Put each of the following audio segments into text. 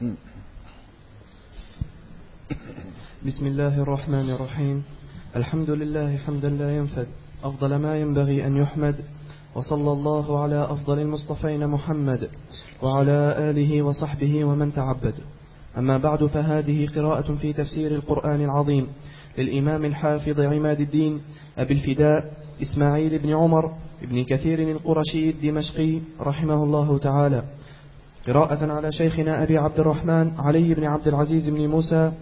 بسم الله الرحمن الرحيم. الحمد لله حمدا لا ينفد. أفضل ما ينبغي أن يحمد. وصلى الله على أفضل المصطفين محمد وعلى آله وصحبه ومن تعبد. أما بعد فهذه قراءة في تفسير القرآن العظيم للإمام الحافظ عماد الدين أبي الفداء إسماعيل بن عمر بن كثير القرشي الدمشقي رحمه الله تعالى. قراءة على شيخنا أبي عبد الرحمن علي بن عبد العزيز بن موسى.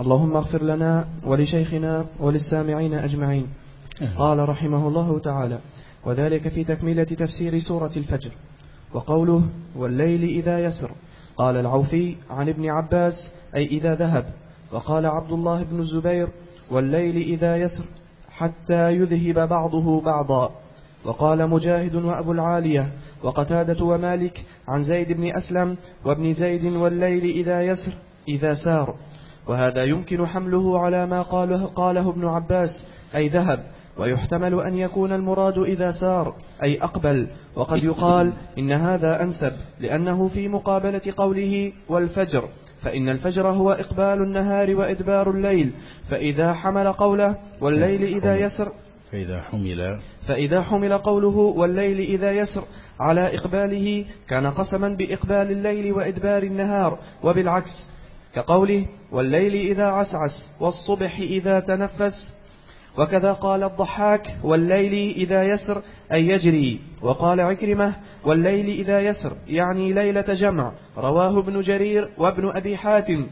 اللهم اغفر لنا ولشيخنا وللسامعين أجمعين. قال رحمه الله تعالى وذلك في تكملة تفسير سورة الفجر. وقوله والليل إذا يسر. قال العوفي عن ابن عباس أي إذا ذهب. وقال عبد الله بن الزبير والليل إذا يسر حتى يذهب بعضه بعضا. وقال مجاهد وأبو العالية وقتادة ومالك عن زيد بن أسلم وابن زيد والليل إذا يسر إذا سار. وهذا يمكن حمله على ما قاله, قاله ابن عباس أي ذهب ويحتمل أن يكون المراد إذا سار أي أقبل. وقد يقال إن هذا أنسب لأنه في مقابلة قوله والفجر فإن الفجر هو إقبال النهار وإدبار الليل فإذا حمل قوله والليل إذا يسر فإذا حمل. فإذا حمل قوله والليل إذا يسر على إقباله كان قسما بإقبال الليل وإدبار النهار وبالعكس كقوله والليل إذا عسعس والصبح إذا تنفس وكذا قال الضحاك والليل إذا يسر أي يجري. وقال عكرمة والليل إذا يسر يعني ليلة جمع رواه ابن جرير وابن أبي حاتم.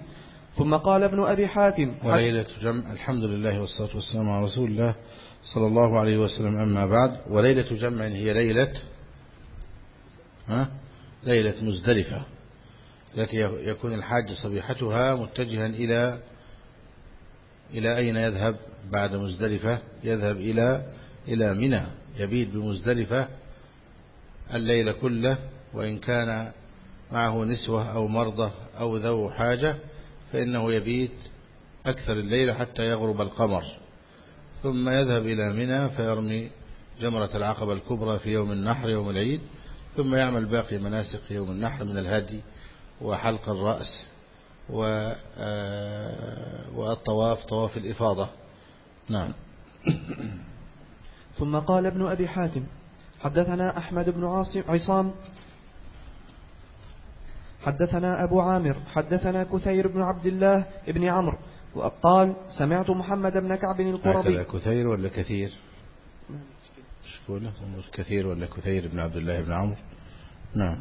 ثم قال ابن أبي حاتم وليلة جمع الحمد لله والصلاة والسلام على رسول الله. صلى الله عليه وسلم. أما بعد وليلة جمع هي ليلة ها؟ ليلة مزدلفة التي يكون الحاج صبيحتها متجها إلى إلى أين يذهب بعد مزدلفة؟ يذهب إلى إلى منى. يبيت بمزدلفة الليل كله وإن كان معه نسوة أو مرضى أو ذو حاجة فإنه يبيت أكثر الليل حتى يغرب القمر. ثم يذهب إلى منى فيرمي جمرة العقبة الكبرى في يوم النحر يوم العيد ثم يعمل باقي مناسك يوم النحر من الهدي وحلق الرأس آه، والطواف طواف الإفاضة. نعم. ثم قال ابن أبي حاتم حدثنا أحمد بن عاصم عصام. حدثنا أبو عامر حدثنا كثير بن عبد الله بن عمرو. وقال سمعت محمد بن كعب القرظي كثير ولا كثير؟ شكونه كثير. ولا كثير بن عبد الله بن عمرو. نعم.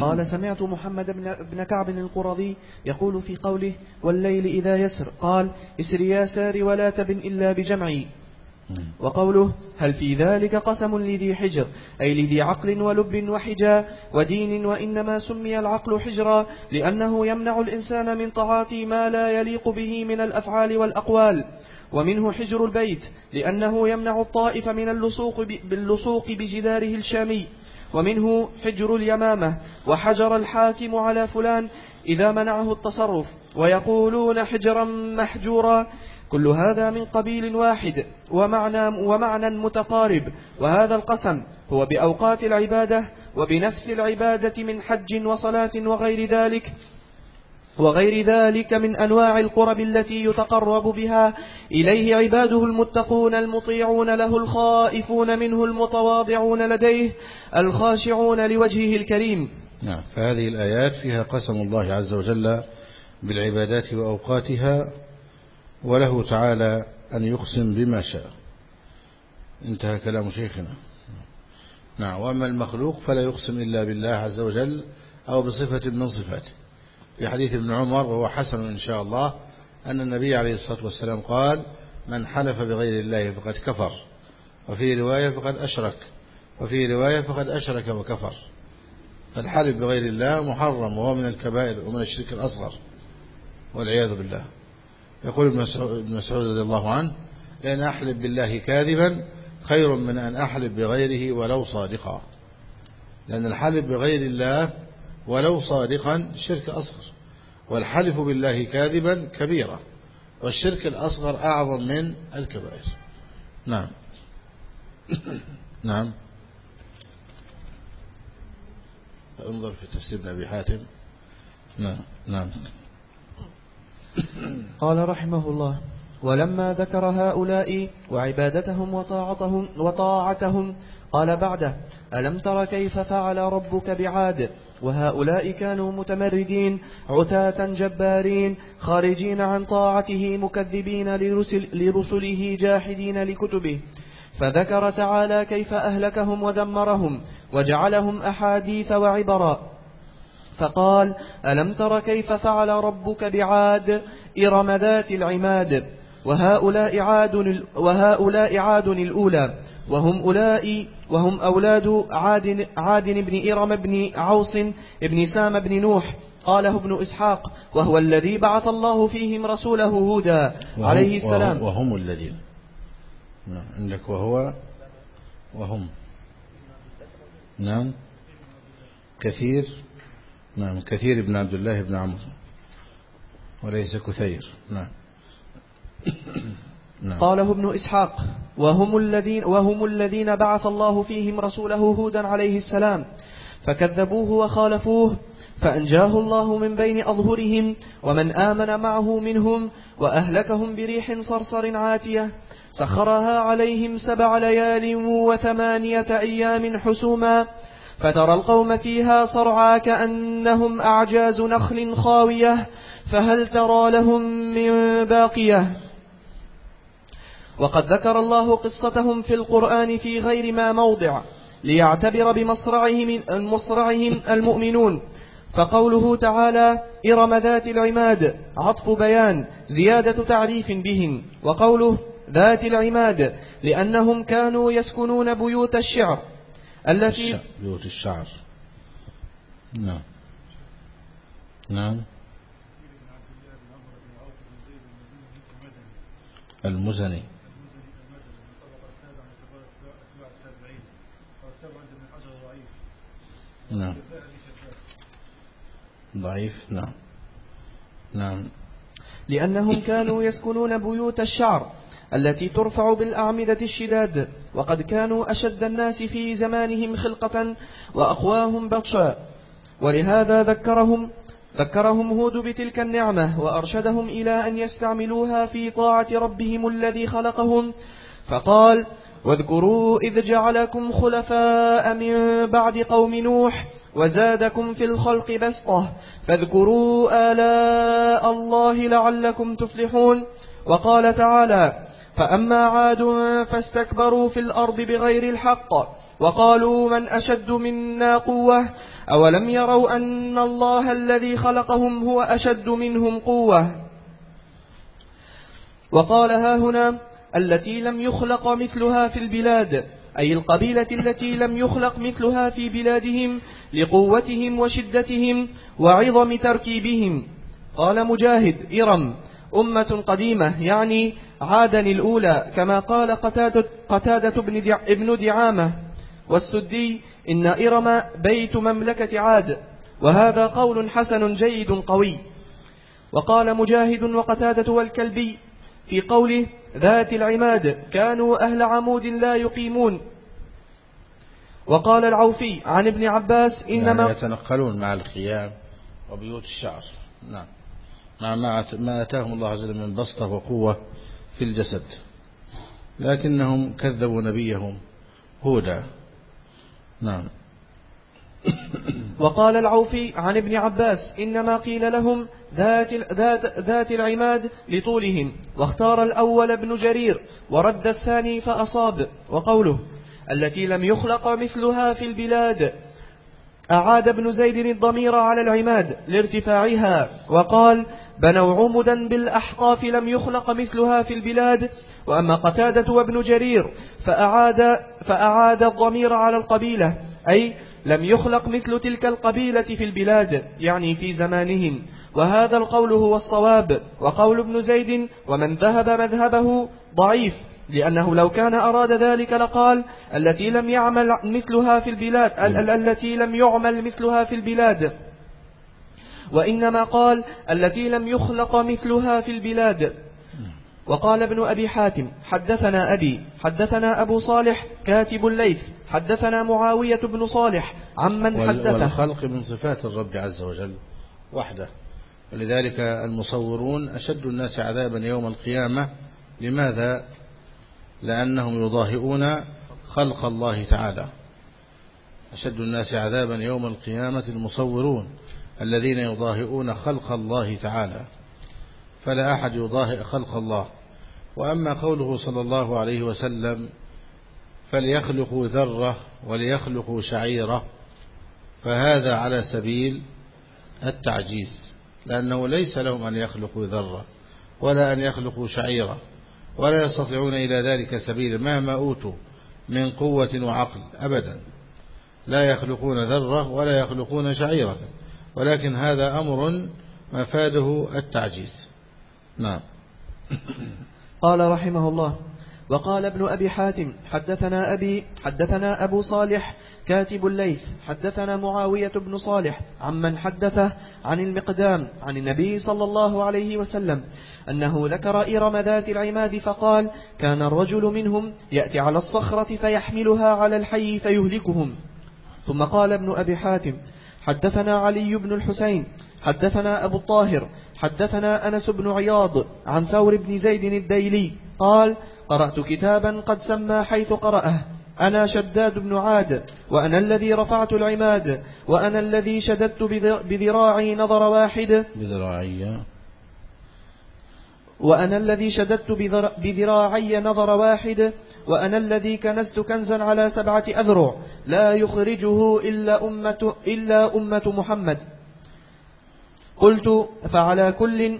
قال سمعت محمد بن كعب القرظي يقول في قوله والليل إذا يسر. قال اسر يا سار ولا تبن إلا بجمعي. وقوله هل في ذلك قسم لذي حجر؟ أي لذي عقل ولب وحجا ودين وإنما سمي العقل حجرا لأنه يمنع الإنسان من طاعات ما لا يليق به من الأفعال والأقوال. ومنه حجر البيت لأنه يمنع الطائف من اللصوق باللصوق بجداره الشامي. ومنه حجر اليمامة وحجر الحاكم على فلان إذا منعه التصرف. ويقولون حجرا محجورا كل هذا من قبيل واحد ومعنى, ومعنى متقارب وهذا القسم هو بأوقات العبادة وبنفس العبادة من حج وصلاة وغير ذلك وغير ذلك من أنواع القرب التي يتقرب بها. إليه عباده المتقون المطيعون له الخائفون منه المتواضعون لديه الخاشعون لوجهه الكريم. نعم فهذه الآيات فيها قسم الله عز وجل بالعبادات وأوقاتها وله تعالى أن يقسم بما شاء. انتهى كلام شيخنا. نعم وأما المخلوق فلا يقسم إلا بالله عز وجل أو بصفة من صفاته. في حديث ابن عمر وهو حسن إن شاء الله أن النبي عليه الصلاة والسلام قال من حلف بغير الله فقد كفر وفي رواية فقد أشرك وفي رواية فقد أشرك وكفر فالحلف بغير الله محرم وهو من الكبائر ومن الشرك الأصغر والعياذ بالله. يقول ابن مسعود رضي الله عنه لأن أحلف بالله كاذبا خير من أن أحلف بغيره ولو صادقا. لأن الحلف بغير الله ولو صادقا شرك أصغر والحلف بالله كاذبا كبيرة والشرك الأصغر أعظم من الكبائر. نعم. نعم. أنظر في تفسير أبي حاتم. نعم. نعم. قال رحمه الله ولما ذكر هؤلاء وعبادتهم وطاعتهم, وطاعتهم قال بعده ألم تر كيف فعل ربك بعاد؟ وهؤلاء كانوا متمردين عتاة جبارين خارجين عن طاعته مكذبين لرسل لرسله جاحدين لكتبه. فذكر تعالى كيف أهلكهم ودمرهم وجعلهم أحاديث وعبرا. فقال ألم تر كيف فعل ربك بعاد؟ إرم ذات العماد. وهؤلاء عاد, وهؤلاء عاد الأولى. وهم أولئك وهم أولاد عاد, عاد بن إرم بن عوص بن سام بن نوح. قاله ابن إسحاق وهو الذي بعث الله فيهم رسوله هودا عليه السلام. وهم, وهم الذين. نعم. عندك وهو وهم. نعم. كثير. نعم كثير بن عبد الله بن عمرو. وليس كثير. نعم. نعم. قاله ابن إسحاق وهم الذين, وهم الذين بعث الله فيهم رسوله هودا عليه السلام فكذبوه وخالفوه فأنجاه الله من بين أظهرهم ومن آمن معه منهم وأهلكهم بريح صرصر عاتية سخرها عليهم سبع ليال وثمانية أيام حسوما فترى القوم فيها صرعا كأنهم أعجاز نخل خاوية فهل ترى لهم من باقية؟ وقد ذكر الله قصتهم في القرآن في غير ما موضع ليعتبر بمصرعهم مصرعهم المؤمنون. فقوله تعالى إرم ذات العماد عطف بيان زيادة تعريف بهم. وقوله ذات العماد لأنهم كانوا يسكنون بيوت الشعر. التي بيوت الشعر. نعم. نعم. المزني. نعم. ضعيف. نعم. نعم. لأنهم كانوا يسكنون بيوت الشعر. التي ترفع بالأعمدة الشداد وقد كانوا أشد الناس في زمانهم خلقة وأقواهم بطشا. ولهذا ذكرهم ذكرهم هود بتلك النعمة وأرشدهم إلى أن يستعملوها في طاعة ربهم الذي خلقهم. فقال واذكروا إذ جعلكم خلفاء من بعد قوم نوح وزادكم في الخلق بسطة. فاذكروا آلاء الله لعلكم تفلحون. وقال تعالى فأما عاد فاستكبروا في الأرض بغير الحق وقالوا من أشد منا قوة؟ أولم يروا أن الله الذي خلقهم هو أشد منهم قوة؟ وقال ها هنا التي لم يخلق مثلها في البلاد أي القبيلة التي لم يخلق مثلها في بلادهم لقوتهم وشدتهم وعظم تركيبهم. قال مجاهد إرم أمة قديمة يعني عادا الأولى كما قال قتادة, قتادة ابن دعامة والسدي إن إرم بيت مملكة عاد وهذا قول حسن جيد قوي. وقال مجاهد وقتادة والكلبي في قوله ذات العماد كانوا أهل عمود لا يقيمون. وقال العوفي عن ابن عباس إنما يعني يتنقلون مع الخيام وبيوت الشعر. نعم. مع ما أتاهم الله عز وجل من بسطة وقوة. في الجسد لكنهم كذبوا نبيهم هودا. نعم. وقال العوفي عن ابن عباس إنما قيل لهم ذات, ذات, ذات العماد لطولهم واختار الأول ابن جرير ورد الثاني فأصاب. وقوله التي لم يخلق مثلها في البلاد أعاد ابن زيد الضمير على العماد لارتفاعها وقال بنوا عمدا بالأحقاف لم يخلق مثلها في البلاد وأما قتادة وابن جرير فأعاد, فأعاد الضمير على القبيلة أي لم يخلق مثل تلك القبيلة في البلاد يعني في زمانهم وهذا القول هو الصواب وقول ابن زيد ومن ذهب مذهبه ضعيف. لأنه لو كان أراد ذلك لقال التي لم يعمل مثلها في البلاد التي لم يعمل مثلها في البلاد. وإنما قال التي لم يخلق مثلها في البلاد. وقال ابن أبي حاتم حدثنا أبي حدثنا أبو صالح كاتب الليث حدثنا معاوية بن صالح عمن حدثه. والخلق من صفات الرب عز وجل وحده. ولذلك المصورون أشد الناس عذابا يوم القيامة. لماذا؟ لأنهم يضاهئون خلق الله تعالى. أشد الناس عذابا يوم القيامة المصورون الذين يضاهئون خلق الله تعالى. فلا أحد يضاهئ خلق الله. وأما قوله صلى الله عليه وسلم فليخلقوا ذرة وليخلقوا شعيرة فهذا على سبيل التعجيز لأنه ليس لهم أن يخلقوا ذرة ولا أن يخلقوا شعيرة. ولا يستطيعون إلى ذلك سبيل مهما أوتوا من قوة وعقل أبدا. لا يخلقون ذرة ولا يخلقون شعيرة ولكن هذا أمر مفاده التعجيز. نعم. قال رحمه الله وقال ابن أبي حاتم حدثنا أبي حدثنا أبو صالح كاتب الليث حدثنا معاوية بن صالح عمن حدثه عن المقدام عن النبي صلى الله عليه وسلم أنه ذكر إرم ذات العماد فقال كان الرجل منهم يأتي على الصخرة فيحملها على الحي فيهلكهم. ثم قال ابن أبي حاتم حدثنا علي بن الحسين حدثنا أبو الطاهر حدثنا أنس بن عياض عن ثور بن زيد الديلي قال قرأت كتابا قد سمى حيث قرأه أنا شداد بن عاد وأنا الذي رفعت العماد وأنا الذي شددت بذراعي نظر واحد. بذراعي. وأنا الذي شددت بذراعي نظر واحد وأنا الذي كنزت كنزا على سبعة أذرع لا يخرجه إلا أمة, إلا أمة محمد. قلت فعلى كل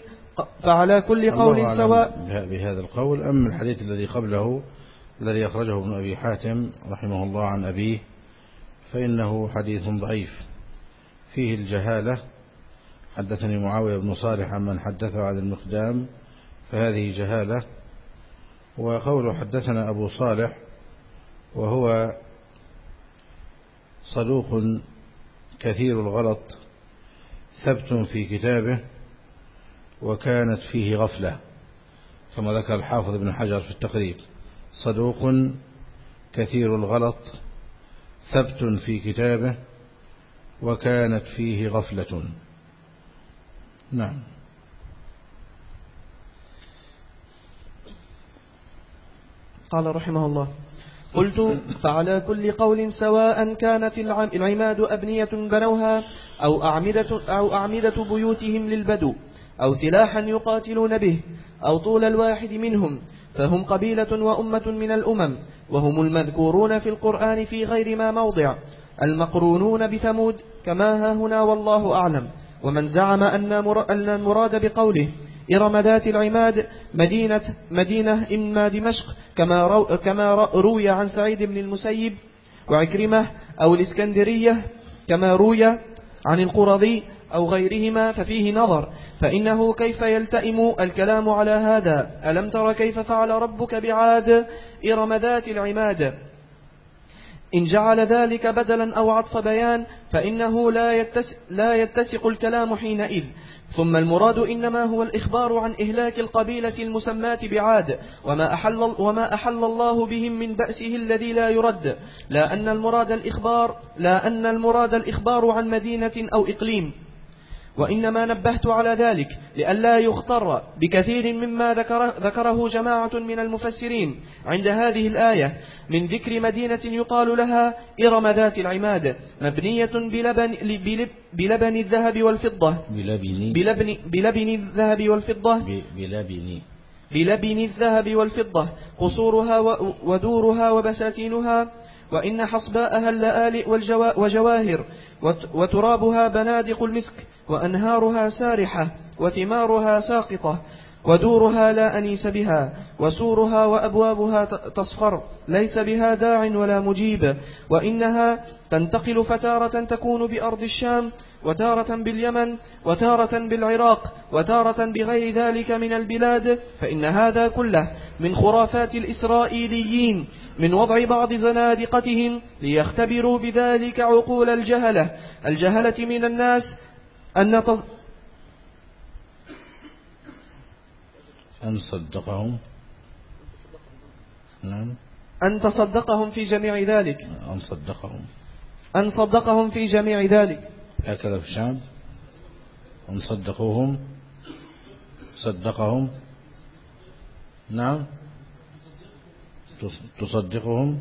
فعلى كل قول سواء. بهذا القول. أما الحديث الذي قبله الذي أخرجه ابن أبي حاتم رحمه الله عن أبيه فإنه حديث ضعيف. فيه الجهالة. حدثني معاوية بن صالح عمن حدثه عن المقدام فهذه جهالة. وقوله حدثنا أبو صالح وهو صدوق كثير الغلط. ثبت في كتابه وكانت فيه غفلة كما ذكر الحافظ ابن حجر في التقريب. صدوق كثير الغلط ثبت في كتابه وكانت فيه غفلة. نعم. قال رحمه الله قلت فعلى كل قول سواء كانت العماد أبنية بنوها أو أعمدة, أو أعمدة بيوتهم للبدو أو سلاحا يقاتلون به أو طول الواحد منهم فهم قبيلة وأمة من الأمم وهم المذكورون في القرآن في غير ما موضع المقرونون بثمود كما ها هنا والله أعلم ومن زعم أن المراد بقوله إرم ذات العماد مدينة, مدينة إما دمشق كما, رو كما روي عن سعيد بن المسيب وعكرمة أو الإسكندرية كما روي عن القرظي أو غيرهما ففيه نظر. فإنه كيف يلتئم الكلام على هذا؟ ألم تر كيف فعل ربك بعاد؟ إرم ذات العماد. إن جعل ذلك بدلا أو عطف بيان فإنه لا, يتس لا يتسق الكلام حينئذ. ثم المراد إنما هو الإخبار عن إهلاك القبيلة المسماة بعاد وما أحل, وما أحل الله بهم من بأسه الذي لا يرد لا أن المراد الإخبار لا أن المراد الإخبار عن مدينة أو إقليم. وإنما نبهت على ذلك لئلا يختر بكثير مما ذكره, ذكره جماعة من المفسرين عند هذه الآية من ذكر مدينة يقال لها إرم ذات العماد مبنية بلبن, بلبن الذهب والفضة. بلبن, بلبن, بلبن الذهب والفضة. بلبن. بلبن الذهب والفضة. قصورها ودورها وبساتينها. وإن حصباءها اللآلئ وجواهر. وترابها بنادق المسك. وأنهارها سارحة وثمارها ساقطة ودورها لا أنيس بها وسورها وأبوابها تصفر ليس بها داع ولا مجيب وإنها تنتقل فتارة تكون بأرض الشام وتارة باليمن وتارة بالعراق وتارة بغير ذلك من البلاد فإن هذا كله من خرافات الإسرائيليين من وضع بعض زنادقتهم ليختبروا بذلك عقول الجهلة الجهلة من الناس أن تص... أن صدقهم نعم. أن تصدقهم في جميع ذلك. أن صدقهم. أن صدقهم في جميع ذلك. هكذا في الشام هم صدقوهم. صدقهم. نعم. تصدقهم.